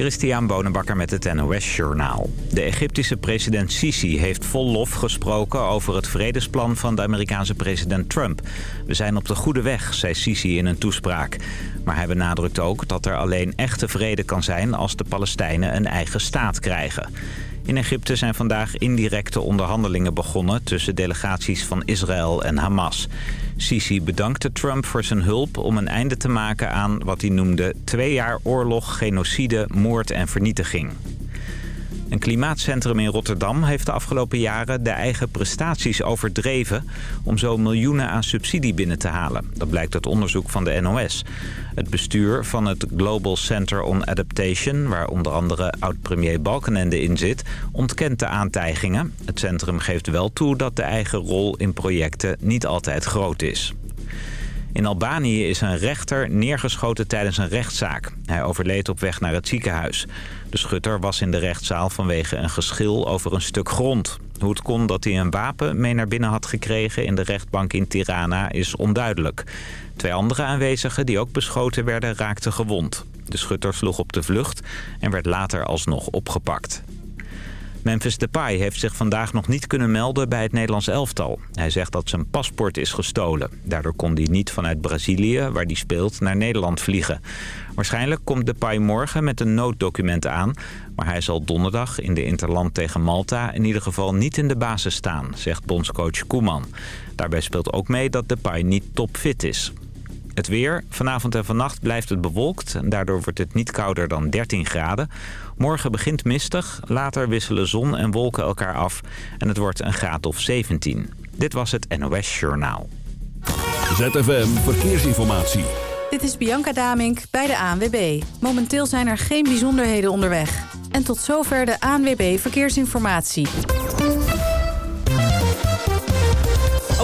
Christian Bonenbakker met het NOS Journaal. De Egyptische president Sisi heeft vol lof gesproken over het vredesplan van de Amerikaanse president Trump. We zijn op de goede weg, zei Sisi in een toespraak. Maar hij benadrukt ook dat er alleen echte vrede kan zijn als de Palestijnen een eigen staat krijgen. In Egypte zijn vandaag indirecte onderhandelingen begonnen tussen delegaties van Israël en Hamas. Sisi bedankte Trump voor zijn hulp om een einde te maken aan wat hij noemde twee jaar oorlog, genocide, moord en vernietiging. Een klimaatcentrum in Rotterdam heeft de afgelopen jaren de eigen prestaties overdreven... om zo miljoenen aan subsidie binnen te halen. Dat blijkt uit onderzoek van de NOS. Het bestuur van het Global Center on Adaptation... waar onder andere oud-premier Balkenende in zit, ontkent de aantijgingen. Het centrum geeft wel toe dat de eigen rol in projecten niet altijd groot is. In Albanië is een rechter neergeschoten tijdens een rechtszaak. Hij overleed op weg naar het ziekenhuis. De schutter was in de rechtszaal vanwege een geschil over een stuk grond. Hoe het kon dat hij een wapen mee naar binnen had gekregen in de rechtbank in Tirana is onduidelijk. Twee andere aanwezigen die ook beschoten werden raakten gewond. De schutter sloeg op de vlucht en werd later alsnog opgepakt. Memphis Depay heeft zich vandaag nog niet kunnen melden bij het Nederlands elftal. Hij zegt dat zijn paspoort is gestolen. Daardoor kon hij niet vanuit Brazilië, waar hij speelt, naar Nederland vliegen. Waarschijnlijk komt Depay morgen met een nooddocument aan... maar hij zal donderdag in de Interland tegen Malta in ieder geval niet in de basis staan, zegt bondscoach Koeman. Daarbij speelt ook mee dat Depay niet topfit is. Het weer. Vanavond en vannacht blijft het bewolkt. Daardoor wordt het niet kouder dan 13 graden. Morgen begint mistig. Later wisselen zon en wolken elkaar af. En het wordt een graad of 17. Dit was het NOS Journaal. ZFM Verkeersinformatie. Dit is Bianca Damink bij de ANWB. Momenteel zijn er geen bijzonderheden onderweg. En tot zover de ANWB Verkeersinformatie.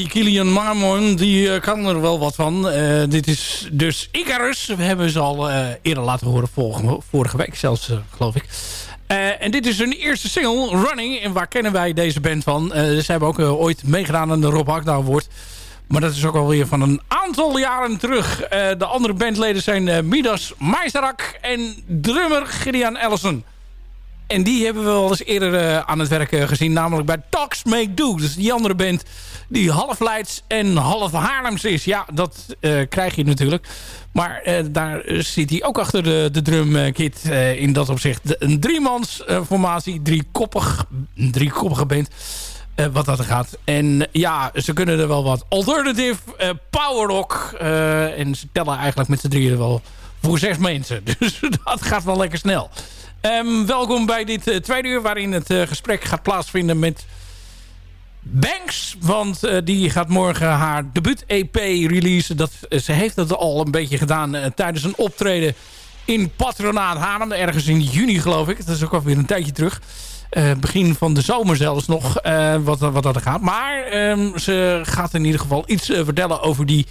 Die Kilian Marmon, die kan er wel wat van. dit is dus Icarus. We hebben ze al eerder laten horen vorige, vorige week zelfs, geloof ik. en dit is hun eerste single, Running. En waar kennen wij deze band van? ze hebben ook ooit meegedaan aan de Rob Agda Award. Maar dat is ook alweer van een aantal jaren terug. de andere bandleden zijn Midas Meiserak en drummer Gideon Ellison. En die hebben we wel eens eerder uh, aan het werk uh, gezien. Namelijk bij Talks Make Do. Dus die andere band die half Leids en half Haarlems is. Ja, dat uh, krijg je natuurlijk. Maar daar zit hij ook achter de, de drumkit in dat opzicht. Een driemans formatie. Driekoppig, driekoppige band. wat dat gaat. En ja, ze kunnen er wel wat alternative power rock. en ze tellen eigenlijk met z'n drieën wel voor zes mensen. Dus dat gaat wel lekker snel. Um, welkom bij dit uh, tweede uur waarin het uh, gesprek gaat plaatsvinden met Banks. Want uh, die gaat morgen haar debuut-EP releasen. Dat, ze heeft dat al een beetje gedaan tijdens een optreden in Patronaat Haarlem. Ergens in juni geloof ik. Dat is ook alweer een tijdje terug. begin van de zomer zelfs nog, wat, wat dat gaat. Maar um, ze gaat in ieder geval iets vertellen over die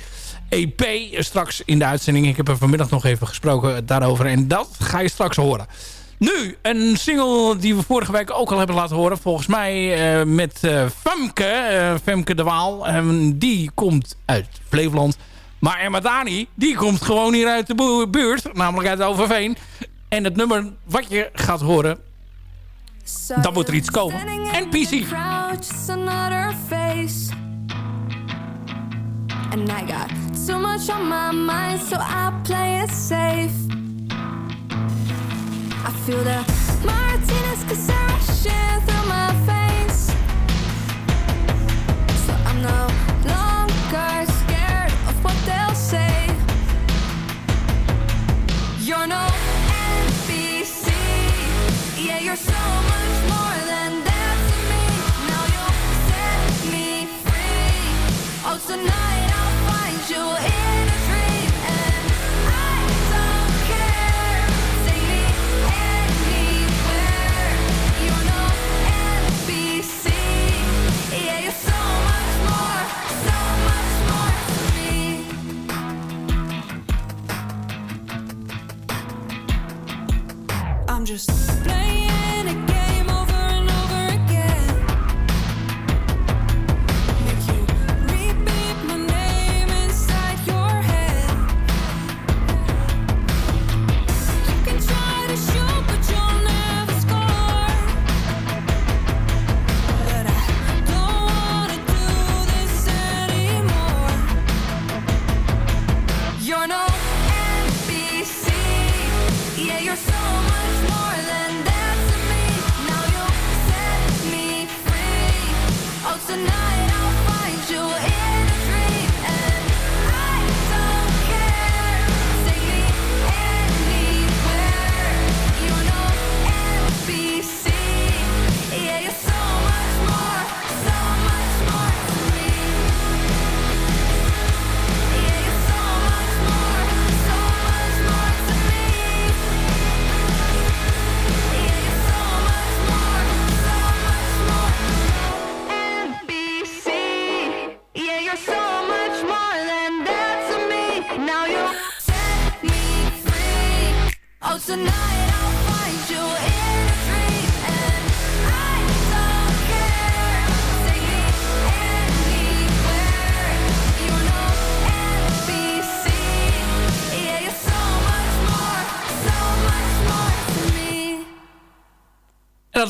EP straks in de uitzending. Ik heb er vanmiddag nog even gesproken daarover. En dat ga je straks horen. Nu, een single die we vorige week ook al hebben laten horen. Volgens mij uh, met uh, Femke, uh, Femke de Waal. die komt uit Flevoland. Maar Emma Dani, die komt gewoon hier uit de buurt. Namelijk uit Overveen. En het nummer wat je gaat horen... dan moet er iets komen. NPC. And I got too much on my mind, so I play it safe. I feel the Martinez through my veins. So I'm no longer scared of what they'll say. You're no NBC. Yeah, you're so much more than that to me. Now you'll set me free. Oh, tonight dat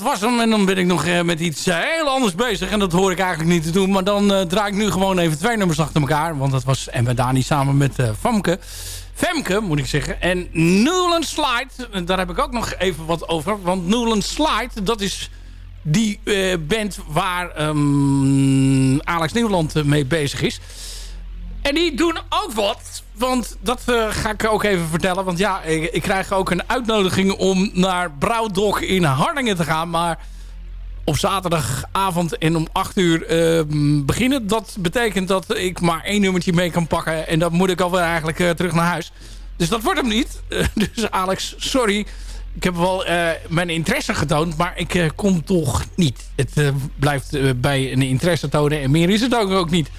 was hem. En dan ben ik nog eh, met iets eh, heel anders bezig. En dat hoor ik eigenlijk niet te doen. Maar dan uh, draai ik nu gewoon even twee nummers achter elkaar. Want dat was en Dani samen met uh, Famke. Femke, moet ik zeggen. En Newland Slide, daar heb ik ook nog even wat over. Want Newland Slide, dat is die band waar um, Alex Nieuwland mee bezig is. En die doen ook wat. Want dat uh, ga ik ook even vertellen. Want ja, ik, krijg ook een uitnodiging om naar Brouwdok in Harlingen te gaan. Maar op zaterdagavond en om 8 uur uh, beginnen. Dat betekent dat ik maar één nummertje mee kan pakken. En dan moet ik alweer eigenlijk uh, terug naar huis. Dus dat wordt hem niet. dus Alex, sorry. ik heb wel mijn interesse getoond, maar ik kom toch niet. Het blijft bij een interesse tonen en meer is het ook niet.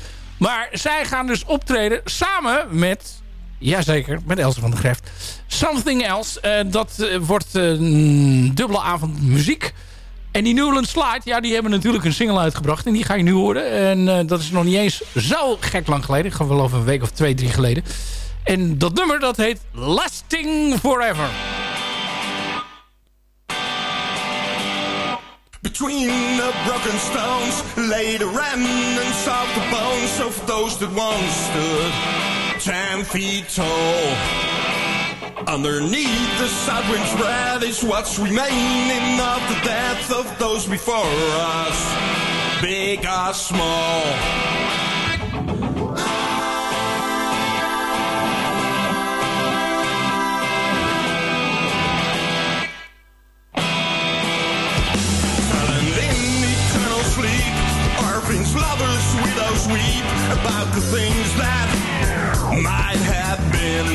Maar zij gaan dus optreden samen met... Jazeker, met Elsa van der Greft. Something Else. dat wordt een dubbele avond muziek. En die Newland Slide, ja, die hebben natuurlijk een single uitgebracht. En die ga je nu horen. En dat is nog niet eens zo gek lang geleden. Ik over een week of twee, drie geleden. En dat nummer, dat heet Lasting Forever. Between the broken stones lay the remnants of the bones of those that once stood ten feet tall. Underneath the south wind's is what's remaining of the death of those before us, big or small. About the things that might have been.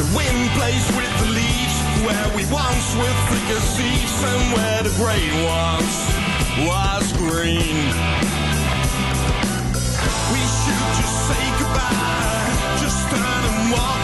The wind plays with the leaves Where we once were thick as thieves And where the grey once was green. We should just say goodbye Just turn and walk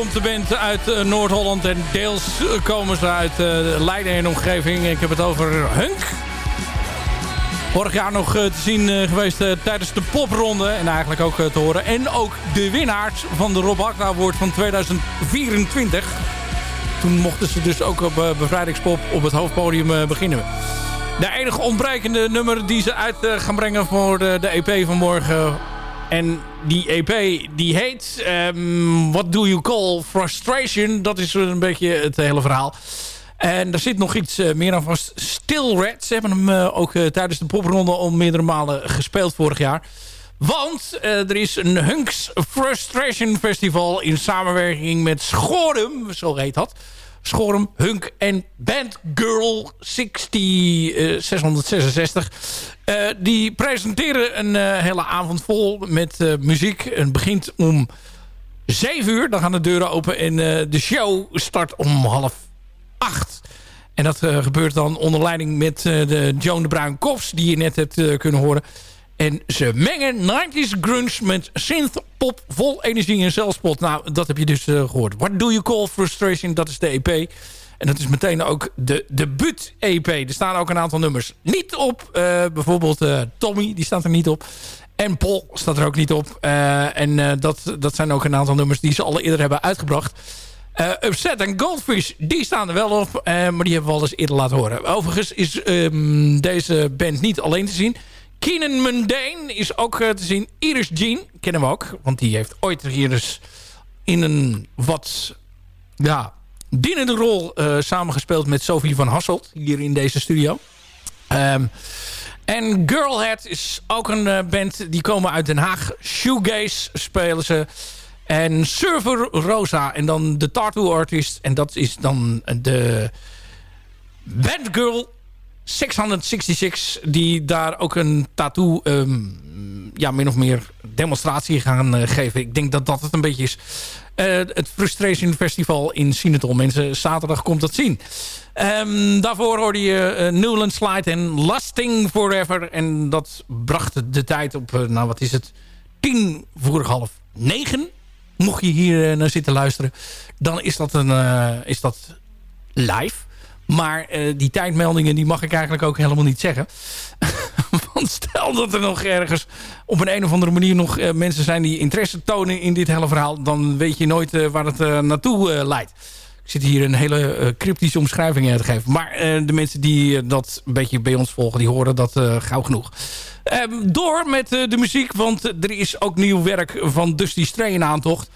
komt de band uit Noord-Holland en deels komen ze uit Leiden en omgeving. Ik heb het over Hunk. Vorig jaar nog te zien geweest tijdens de popronde en eigenlijk ook te horen. En ook de winnaars van de Rob Award van 2024. Toen mochten ze dus ook op bevrijdingspop op het hoofdpodium beginnen. De enige ontbrekende nummer die ze uit gaan brengen voor de, de EP van morgen. En die EP die heet um, What Do You Call Frustration. Dat is een beetje het hele verhaal. En er zit nog iets uh, meer aan vast. Still Red. Ze hebben hem uh, ook uh, tijdens de popronde al meerdere malen gespeeld vorig jaar. Want er is een Hunks Frustration Festival in samenwerking met Schorum. Zo heet dat. Schorum, Hunk en Bandgirl 60, uh, 666. Uh, die presenteren een uh, hele avond vol met muziek. Het begint om 7 uur. Dan gaan de deuren open en de show start om half 8. En dat gebeurt dan onder leiding met de Joan de Bruin Kops... die je net hebt kunnen horen. En ze mengen 90s grunge met synth pop vol energie en zelfspot. Nou, dat heb je dus uh, gehoord. What Do You Call Frustration? Dat is de EP. En dat is meteen ook de debuut-EP. Er staan ook een aantal nummers niet op. Uh, bijvoorbeeld uh, Tommy, die staat er niet op. En Paul staat er ook niet op. en dat, dat zijn ook een aantal nummers die ze al eerder hebben uitgebracht. Upset en Goldfish, die staan er wel op. maar die hebben we al eens eerder laten horen. Overigens is um, deze band niet alleen te zien... Keenan Mundane is ook eh, te zien. Iris Jean kennen we ook. Want die heeft ooit hier dus in een wat ja, dienende rol uh, samengespeeld met Sophie van Hasselt. Hier in deze studio. Um, en Girlhead is ook een uh, band. Die komen uit Den Haag. Shoegaze spelen ze. En Server Rosa. En dan de Tattoo Artist. En dat is dan de Bandgirl 666, die daar ook een tattoo, um, ja, min of meer demonstratie gaan uh, geven. Ik denk dat dat het een beetje is. Uh, het Frustration Festival in Sinatol. Mensen, zaterdag komt dat zien. Um, daarvoor hoorde je uh, Newland Slide en Lasting Forever. En dat bracht de tijd op, nou wat is het, tien voor half negen. Mocht je hier naar zitten luisteren, dan is dat, een, is dat live. Maar uh, die tijdmeldingen die mag ik eigenlijk ook helemaal niet zeggen. Want stel dat er nog ergens op een, een of andere manier nog uh, mensen zijn die interesse tonen in dit hele verhaal. Dan weet je nooit uh, waar het naartoe leidt. Ik zit hier een hele cryptische omschrijving te geven. Maar de mensen die dat een beetje bij ons volgen, die horen dat gauw genoeg. Ehm, door met de muziek, want er is ook nieuw werk van Dusty Stray in aantocht.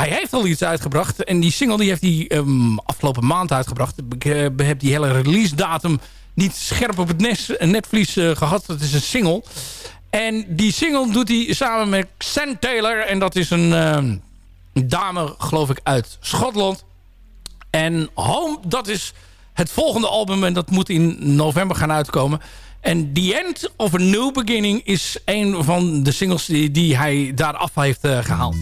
Hij heeft al iets uitgebracht. En die single die heeft hij um, afgelopen maand uitgebracht. Ik uh, heb die hele release datum niet scherp op het netvlies uh, gehad. Dat is een single. En die single doet hij samen met Sam Taylor. En dat is een uh, dame, geloof ik, uit Schotland. En Home, dat is het volgende album. En dat moet in november gaan uitkomen. En The End of a New Beginning is een van de singles die, die hij daar af heeft uh, gehaald.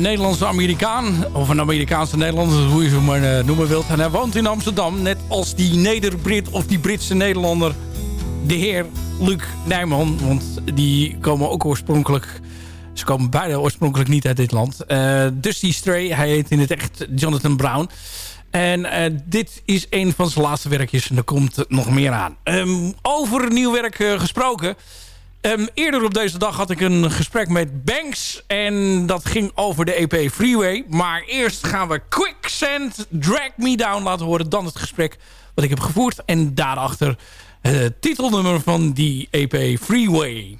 Nederlandse Amerikaan. Of een Amerikaanse Nederlander, hoe je ze maar eh, noemen wilt. En hij woont in Amsterdam. Net als die Neder-Brit of die Britse Nederlander. De heer Luc Nijman. Want die komen ook oorspronkelijk... Ze komen beide oorspronkelijk niet uit dit land. Eh, Dusty Stray, hij heet in het echt Jonathan Brown. En eh, dit is een van zijn laatste werkjes. En er komt nog meer aan. Ehm, over nieuw werk gesproken... Ehm, eerder op deze dag had ik een gesprek met Banks. En dat ging over de EP Freeway. Maar eerst gaan we Quicksand Drag Me Down laten horen. Dan het gesprek wat ik heb gevoerd. En daarachter het titelnummer van die EP Freeway.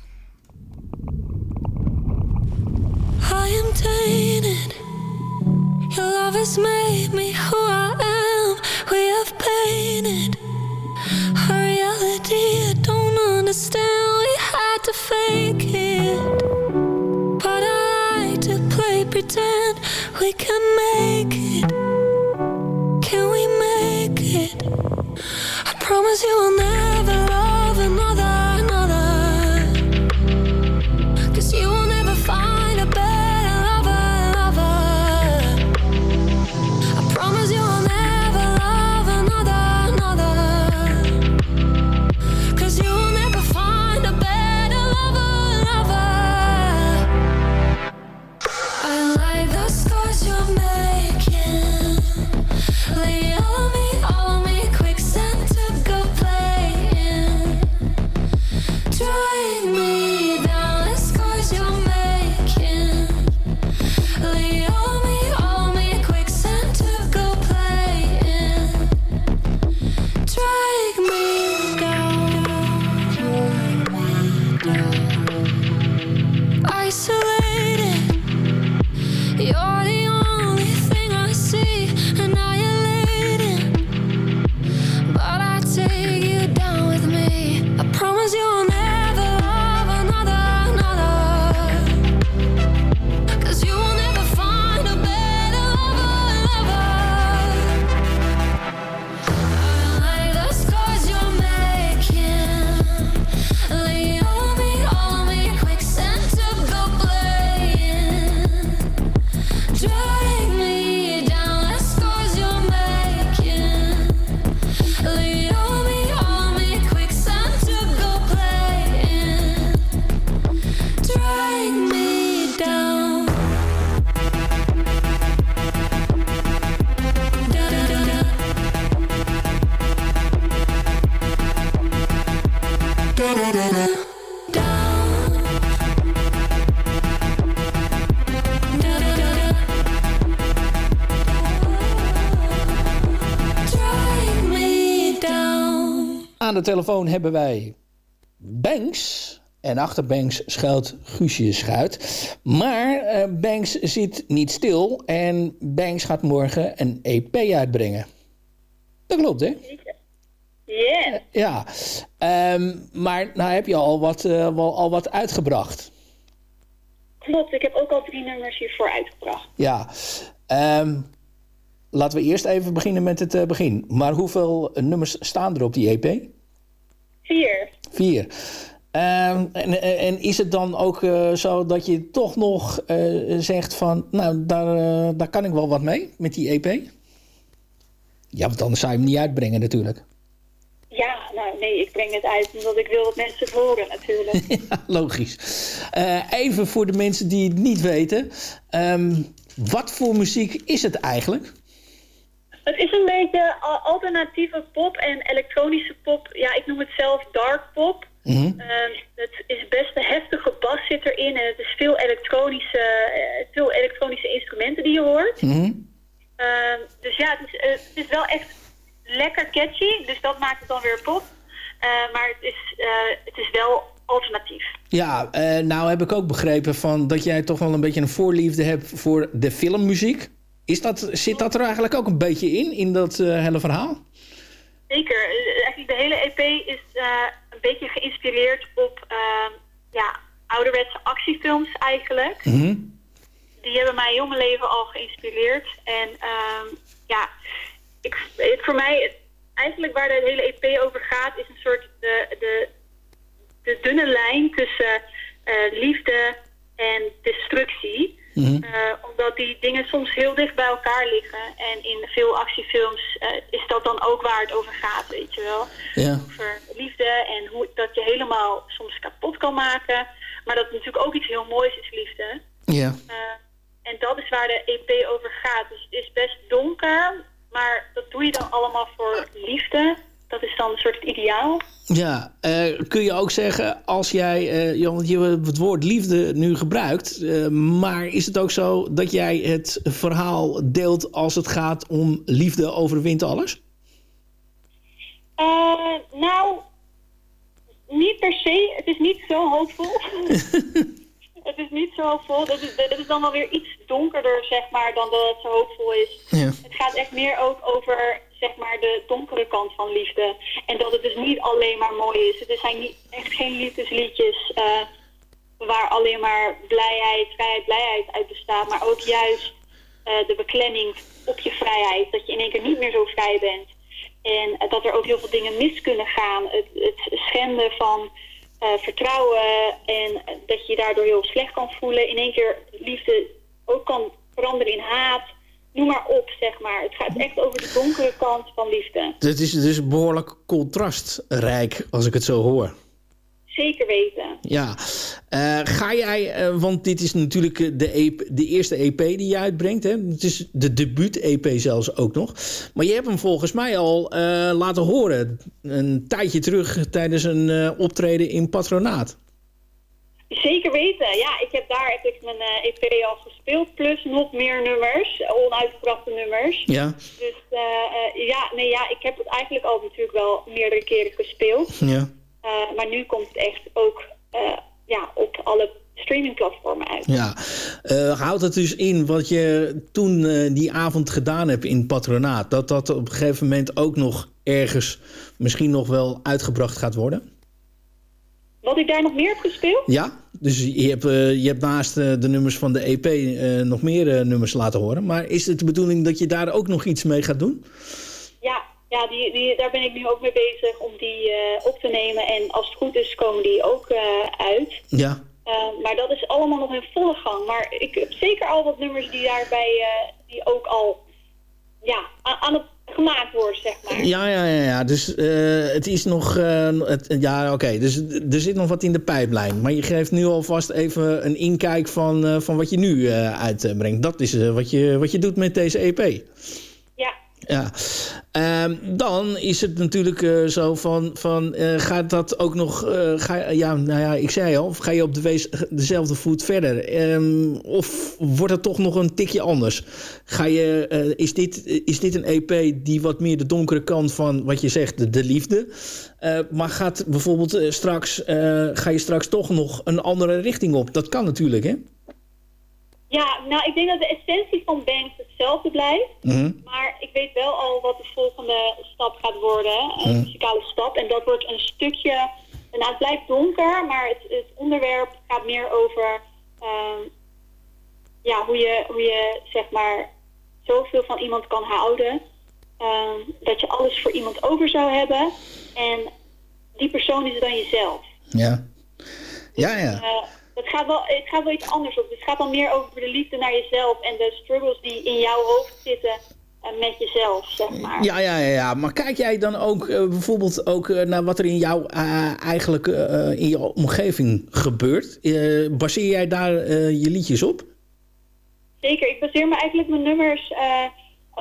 I am tainted. Your love has made me who I am. We have painted promise you will never Aan de telefoon hebben wij Banks. En achter Banks schuilt Guusje Schuit. Maar eh, Banks zit niet stil. En Banks gaat morgen een EP uitbrengen. Dat klopt, hè? Yeah. Ja. Ehm, maar nou heb je al wat, eh, wel, al wat uitgebracht. Klopt, ik heb ook al drie nummers hiervoor uitgebracht. Ja. Ehm, laten we eerst even beginnen met het eh, begin. Maar hoeveel nummers staan er op die EP? Vier. Vier. Ehm, en, en is het dan ook eh, zo dat je toch nog eh, zegt van... nou, daar, eh, daar kan ik wel wat mee met die EP? Ja, want anders zou je hem niet uitbrengen natuurlijk. Ja, nou nee, ik breng het uit omdat ik wil dat mensen het horen natuurlijk. Ja, logisch. Even voor de mensen die het niet weten. ehm, wat voor muziek is het eigenlijk? Het is een beetje alternatieve pop en elektronische pop. Ja, ik noem het zelf dark pop. Mhm. Ehm, het is best een heftige bas zit erin en het is veel elektronische, eh, veel elektronische instrumenten die je hoort. Mhm. Ehm, dus ja, het is, eh, het is wel echt lekker catchy. Dus dat maakt het dan weer pop. Eh, maar het is, het is wel alternatief. Ja, nou heb ik ook begrepen van dat jij toch wel een beetje een voorliefde hebt voor de filmmuziek. Is dat, zit dat er eigenlijk ook een beetje in, in dat eh, hele verhaal? Zeker. Eh, Eigenlijk de hele EP is eh, een beetje geïnspireerd op ehm, ja, ouderwetse actiefilms eigenlijk. Mhm. Die hebben mijn jonge leven al geïnspireerd. En ehm, ja, ik, het, voor mij, eigenlijk waar de hele EP over gaat, is een soort de, de, de dunne lijn tussen liefde en destructie. Mhm. Eh, omdat die dingen soms heel dicht bij elkaar liggen. En in veel actiefilms eh, is dat dan ook waar het over gaat, weet je wel. Ja. Over liefde en hoe dat je helemaal soms kapot kan maken. Maar dat natuurlijk ook iets heel moois is, liefde. Ja. Eh, en dat is waar de EP over gaat. Dus het is best donker, maar dat doe je dan allemaal voor liefde. Dat is dan een soort ideaal. Ja, eh, kun je ook zeggen, als jij, eh, ja, want je het woord liefde nu gebruikt, eh, maar is het ook zo dat jij het verhaal deelt als het gaat om liefde overwint alles? Nou, niet per se. Het is niet zo hoopvol. het is niet zo hoopvol. Het is, het is dan wel weer iets donkerder, zeg maar, dan dat het zo hoopvol is. Ja. Het gaat echt meer ook over, zeg maar, de donkere kant van liefde. En dat het dus niet alleen maar mooi is. Het zijn niet, echt geen liefdesliedjes eh, waar alleen maar blijheid, vrijheid, blijheid uit bestaat. Maar ook juist eh, de beklemming op je vrijheid. Dat je in één keer niet meer zo vrij bent. En eh, dat er ook heel veel dingen mis kunnen gaan. Het, het schenden van vertrouwen en dat je je daardoor heel slecht kan voelen. In één keer liefde ook kan veranderen in haat. Noem maar op, zeg maar. Het gaat echt over de donkere kant van liefde. Het is dus behoorlijk contrastrijk als ik het zo hoor. Zeker weten. Ja, Eh, ga jij, eh, want dit is natuurlijk de, EP de eerste EP die je uitbrengt. Hè? Het is de debuut-EP zelfs ook nog. Maar je hebt hem volgens mij al eh, laten horen een tijdje terug tijdens een optreden in Patronaat. Zeker weten. Ja, ik heb daar heb ik mijn eh, EP al gespeeld. Plus nog meer nummers. Onuitgebrachte nummers. Ja, Dus eh, eh, ja, nee, ja, ik heb het eigenlijk al natuurlijk wel meerdere keren gespeeld. ja. Maar nu komt het echt ook ja, op alle streamingplatformen uit. Ja, houdt het dus in wat je toen die avond gedaan hebt in Patronaat... dat dat op een gegeven moment ook nog ergens misschien nog wel uitgebracht gaat worden? Wat ik daar nog meer heb gespeeld? Ja, dus je hebt, eh, je hebt naast eh, de nummers van de EP eh, nog meer nummers laten horen. Maar is het de bedoeling dat je daar ook nog iets mee gaat doen? Ja, ja die, die, daar ben ik nu ook mee bezig om die op te nemen. En als het goed is komen die ook uit. Ja, maar dat is allemaal nog in volle gang. Maar ik heb zeker al wat nummers die daarbij die ook al ja, aan, aan het gemaakt worden, zeg maar. ja, ja, ja. ja. Dus eh, het is nog... eh, het, ja, oké. Dus er zit nog wat in de pijplijn. Maar je geeft nu alvast even een inkijk van, eh, van wat je nu uitbrengt. Dat is wat, je, wat je doet met deze EP. Ja, Ehm, dan is het natuurlijk eh, zo van, van eh, gaat dat ook nog, eh, ga, ja, nou ja, ik zei al, ga je op de wees, dezelfde voet verder? Ehm, of wordt het toch nog een tikje anders? Ga je, is, dit, is dit een EP die wat meer de donkere kant van wat je zegt, de, de liefde? Maar gaat bijvoorbeeld straks, ga je straks toch nog een andere richting op? Dat kan natuurlijk, hè? Ja, nou ik denk dat de essentie van Banks hetzelfde blijft. Mhm. Maar ik weet wel al wat de volgende stap gaat worden. Een muzikale stap. En dat wordt een stukje... Nou, het blijft donker, maar het, het onderwerp gaat meer over... ehm, ja, hoe je, hoe je zeg maar zoveel van iemand kan houden. Ehm, dat je alles voor iemand over zou hebben. En die persoon is dan jezelf. Ja. Ja, ja. Eh, het, gaat wel, het gaat wel iets anders op. Het gaat dan meer over de liefde naar jezelf en de struggles die in jouw hoofd zitten eh, met jezelf, zeg maar. Ja, ja, ja, ja. Maar kijk jij dan ook eh, bijvoorbeeld ook eh, naar wat er in jouw eigenlijk in je omgeving gebeurt? Baseer jij daar je liedjes op? Zeker, ik baseer me eigenlijk mijn nummers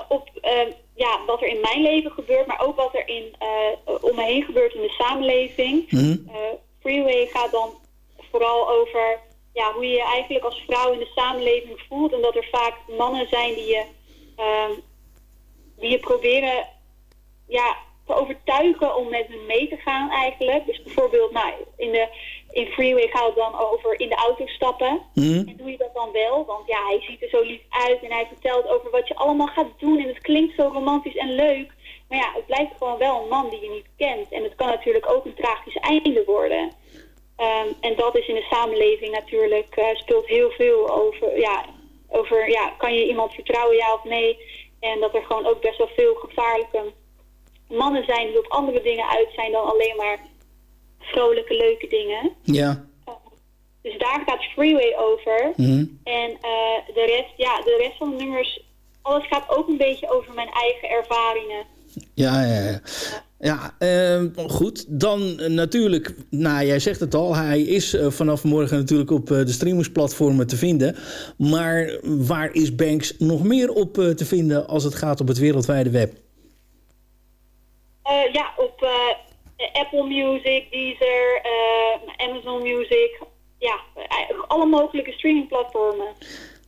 op ja, wat er in mijn leven gebeurt, maar ook wat er in, om me heen gebeurt in de samenleving. Mhm. Freeway gaat dan vooral over ja, hoe je je eigenlijk als vrouw in de samenleving voelt. En dat er vaak mannen zijn die je ehm, die je proberen ja, te overtuigen om met hem mee te gaan eigenlijk. Dus bijvoorbeeld nou, in, de, in Freeway gaat het dan over in de auto stappen. En doe je dat dan wel? Want ja, hij ziet er zo lief uit en hij vertelt over wat je allemaal gaat doen. En het klinkt zo romantisch en leuk. Maar ja, het blijft gewoon wel een man die je niet kent. En het kan natuurlijk ook een tragisch einde worden. Ehm, en dat is in de samenleving natuurlijk, eh, speelt heel veel over, ja, over, ja, kan je iemand vertrouwen, ja of nee? En dat er gewoon ook best wel veel gevaarlijke mannen zijn die op andere dingen uit zijn dan alleen maar vrolijke, leuke dingen. Ja. Dus daar gaat Freeway over. Mhm. En eh, de, rest, ja, de rest van de nummers, alles gaat ook een beetje over mijn eigen ervaringen. Ja, ja, ja. Ja, ehm, goed. Dan eh, natuurlijk, nou jij zegt het al, hij is eh, vanaf morgen natuurlijk op eh, de streamingsplatformen te vinden. Maar waar is Banks nog meer op te vinden als het gaat op het wereldwijde web? Ja, op Apple Music, Deezer, Amazon Music. Ja, alle mogelijke streamingplatformen.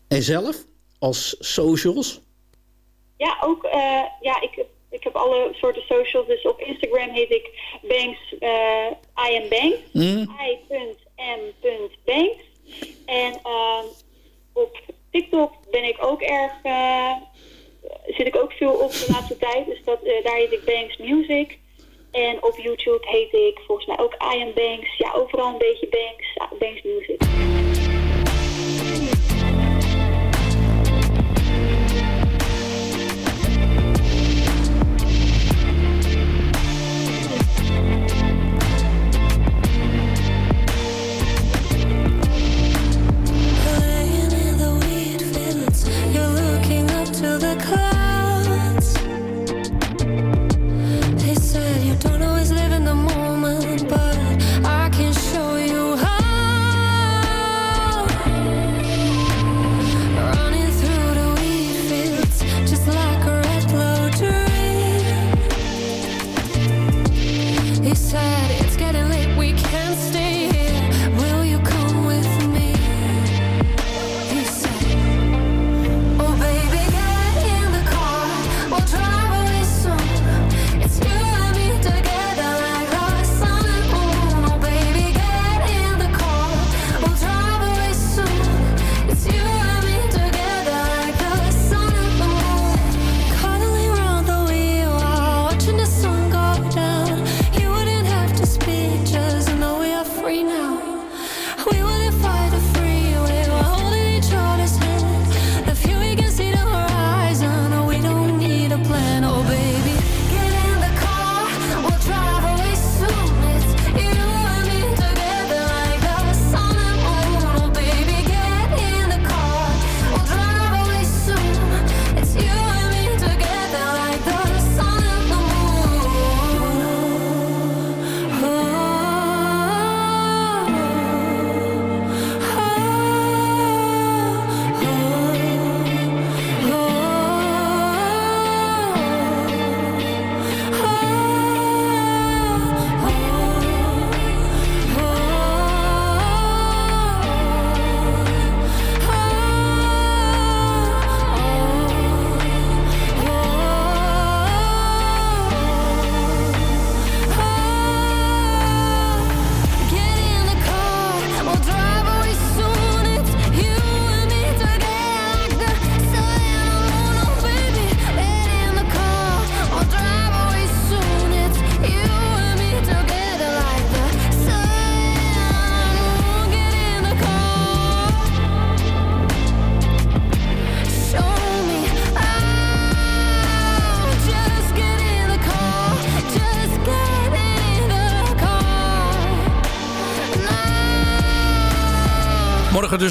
En zelf, als socials? Ja, ook, ja, ik, ik heb alle soorten socials. Dus op Instagram heet ik Banks, eh I am Banks. Mm. I.m.banks. En ehm, op TikTok ben ik ook erg, eh, zit ik ook veel op de laatste tijd. Dus dat, eh, daar heet ik Banks Music. En op YouTube heet ik volgens mij ook I am Banks. Ja, overal een beetje Banks, Banks Music. close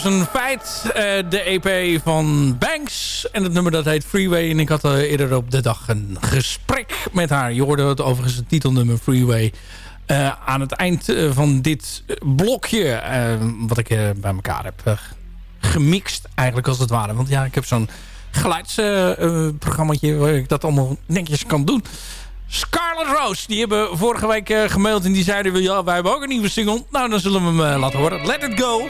dus een feit. eh, de EP van Banks. En het nummer dat heet Freeway. En ik had eh, eerder op de dag een gesprek met haar. Je hoorde het overigens het titelnummer Freeway. eh, aan het eind van dit blokje. wat ik bij elkaar heb gemixt. Eigenlijk als het ware. Want ja, ik heb zo'n geluidsprogrammaatje waar ik dat allemaal netjes kan doen. Scarlet Rose, die hebben vorige week eh, gemaild en die zeiden... ja, wij hebben ook een nieuwe single. Nou, dan zullen we hem laten horen. Let It Go.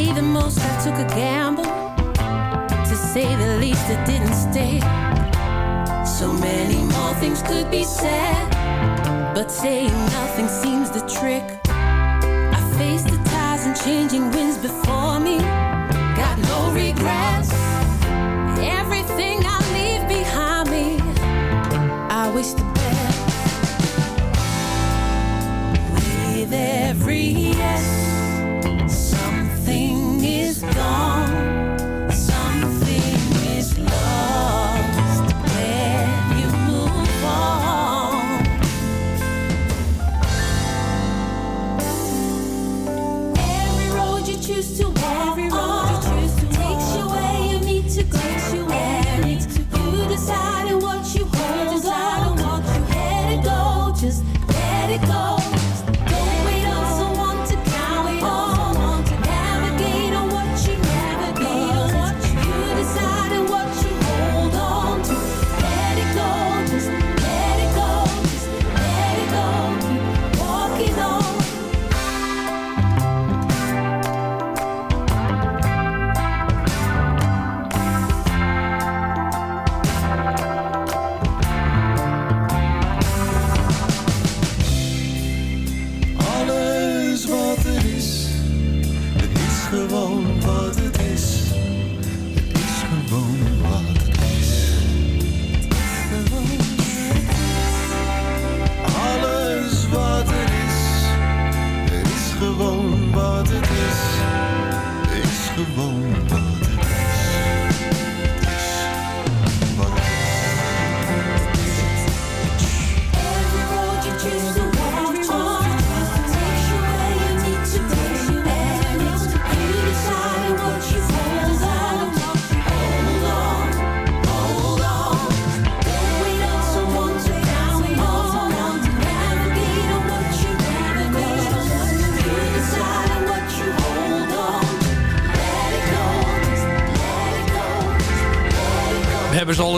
say the most, I took a gamble. To say the least, it didn't stay. So many more things could be said, but saying nothing seems the trick. I faced the tides and changing winds before me. Got no regrets. Everything I leave behind me, I wish the best. With every yes gone.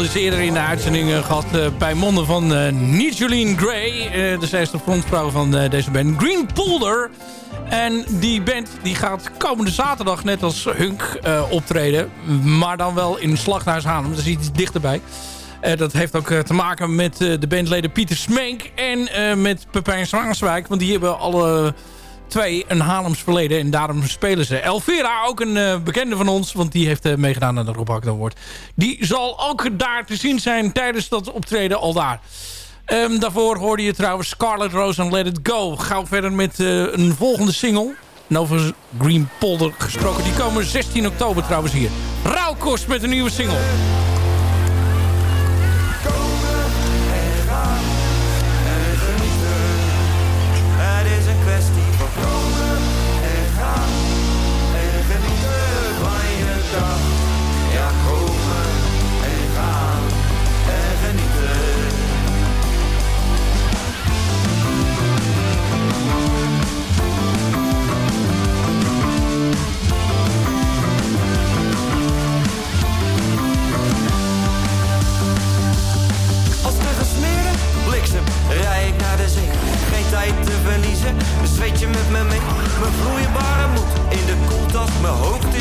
Eens eerder in de uitzending eh, gehad... eh, bij monden van uh, Gray. eh de zij is de frontvrouw van deze band. Green Polder. En die band die gaat komende zaterdag net als Hunk optreden. Maar dan wel in Slachthuis Haarlem. Dat is iets dichterbij. Dat heeft ook te maken met de bandleden Pieter Smenk en met Pepijn Zwaanswijk. Want die hebben alle twee een Haarlems verleden en daarom spelen ze. Elvira, ook een eh, bekende van ons, want die heeft eh, meegedaan aan de Rob Akda Award. Die zal ook daar te zien zijn tijdens dat optreden al daar. Ehm, daarvoor hoorde je trouwens Scarlet Rose en Let It Go. Gauw verder met eh, een volgende single. En over Green Polder gesproken. Die komen 16 oktober trouwens hier. Rauwkost met een nieuwe single.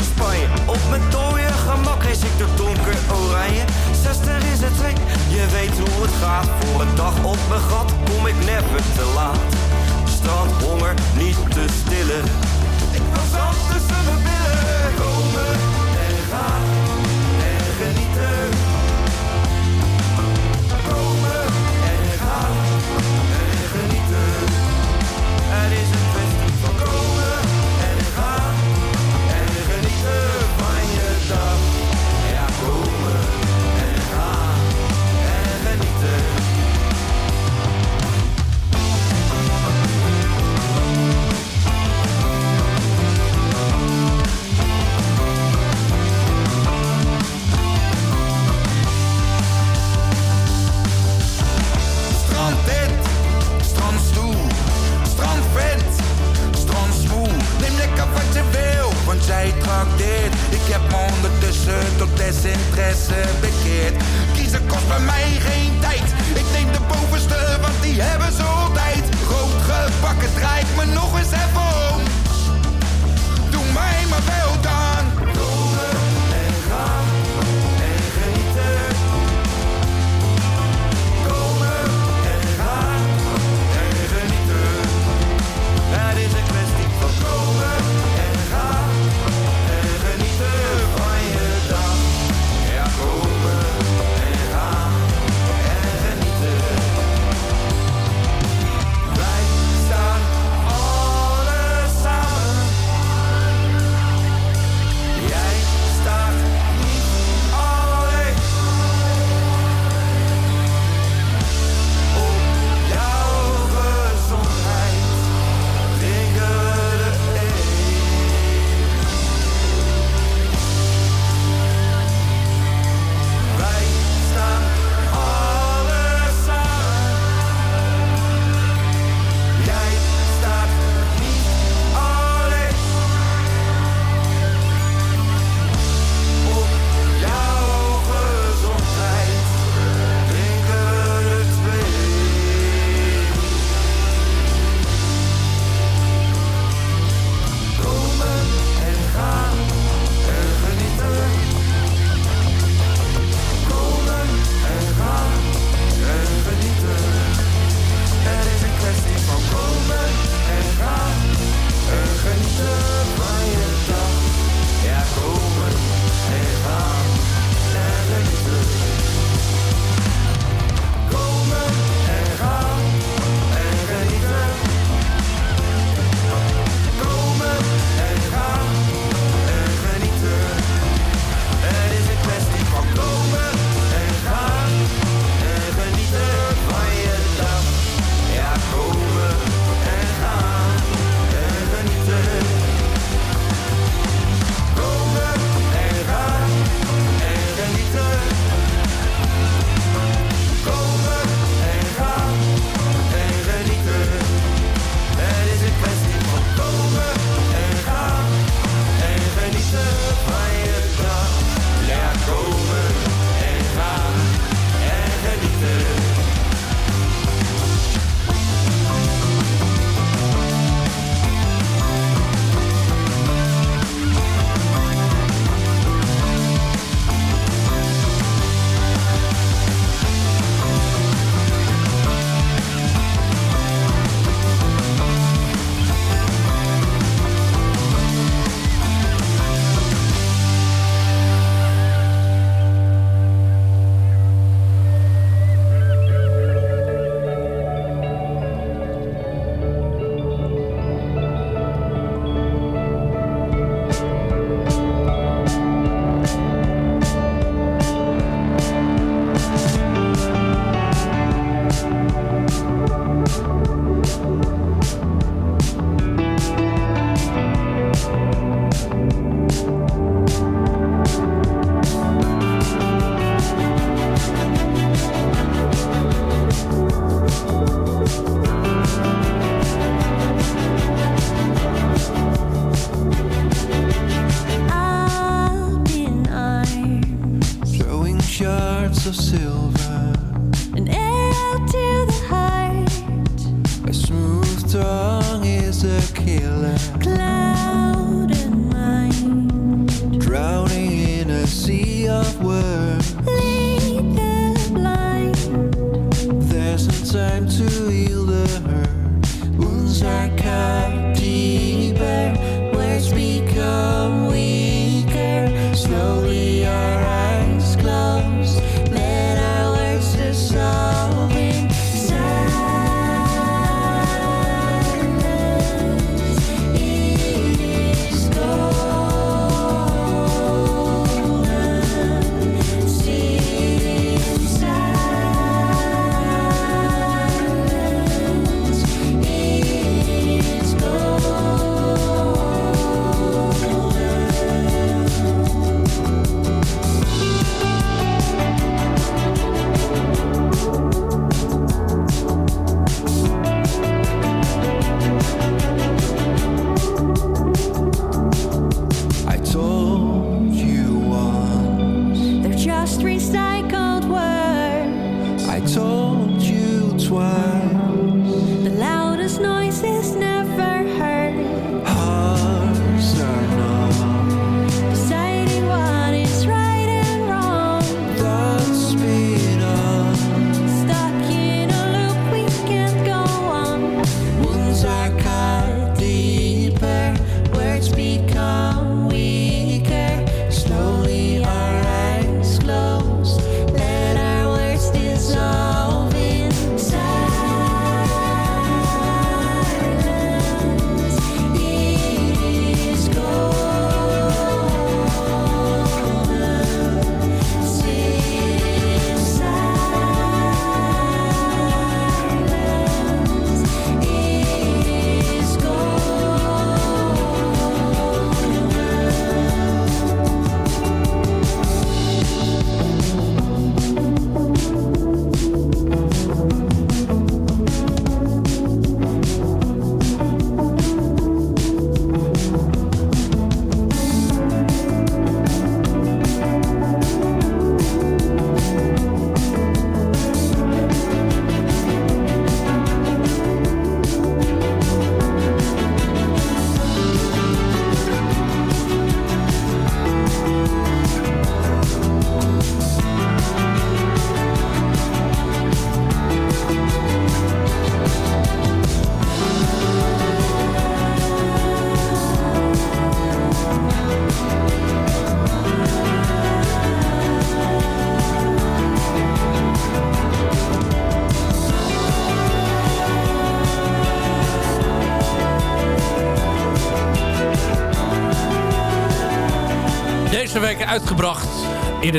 In. Op mijn dode gemak race ik door donker oranje. 60 is het twee, je weet hoe het gaat. Voor een dag op mijn gat kom ik never te laat. Strand, honger, niet te stillen. Ik wil zand tussen mijn billen. Komen en gaan Interesse bekeert. Kiezen kost bij mij geen tijd. Ik neem de bovenste, want die hebben ze altijd. Rood gebakken, draait me nog eens even om. Doe mij maar wel dan.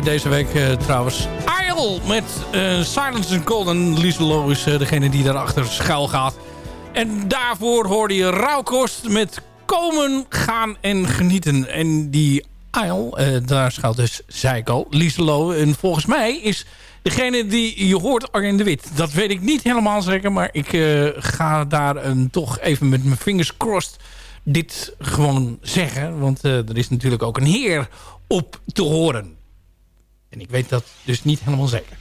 Deze week eh, trouwens. Isle met eh, Silence and Cold. En Lieselo is eh, degene die daarachter schuil gaat. En daarvoor hoorde je Rauwkost met Komen, Gaan en Genieten. En die Isle, eh, daar schuilt dus, zei ik al. En volgens mij is degene die je hoort Arjen de Wit. Dat weet ik niet helemaal zeker. Maar ik ga daar een, toch even met mijn fingers crossed dit gewoon zeggen. Want er is natuurlijk ook een heer op te horen. En ik weet dat dus niet helemaal zeker.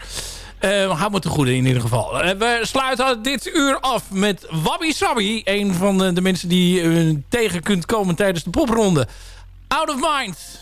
Eh hou me te goede in ieder geval. Eh, we sluiten dit uur af met Wabi Sabi. Een van de, de mensen die je tegen kunt komen tijdens de popronde. Out of Mind.